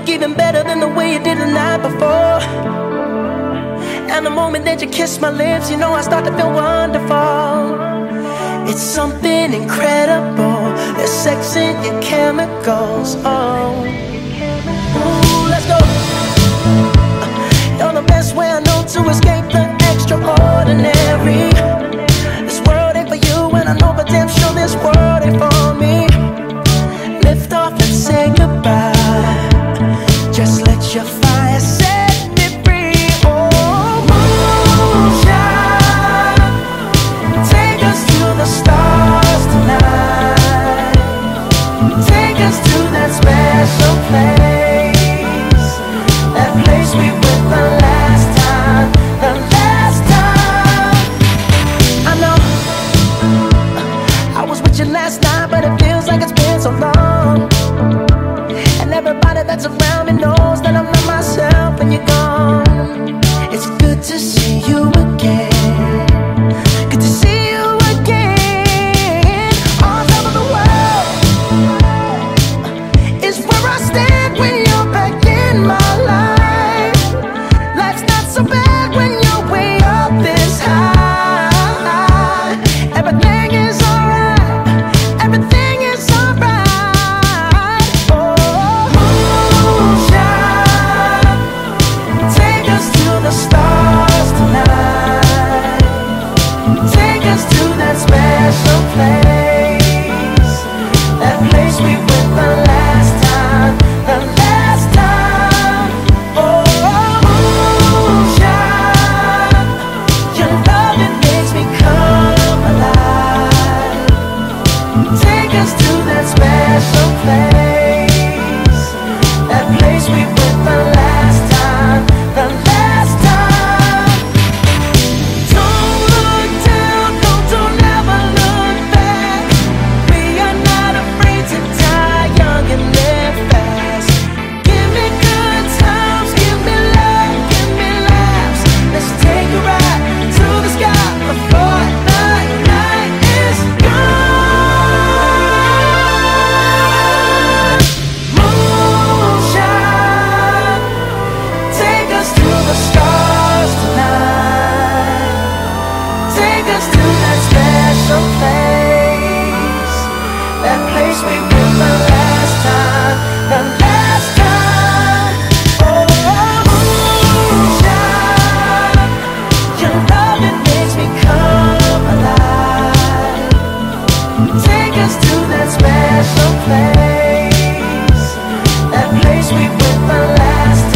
look even better than the way you did the night before. And the moment that you kiss my lips, you know I start to feel wonderful. It's something incredible. the sex in your chemicals. Oh. special place, that place we special place, that place we put the last.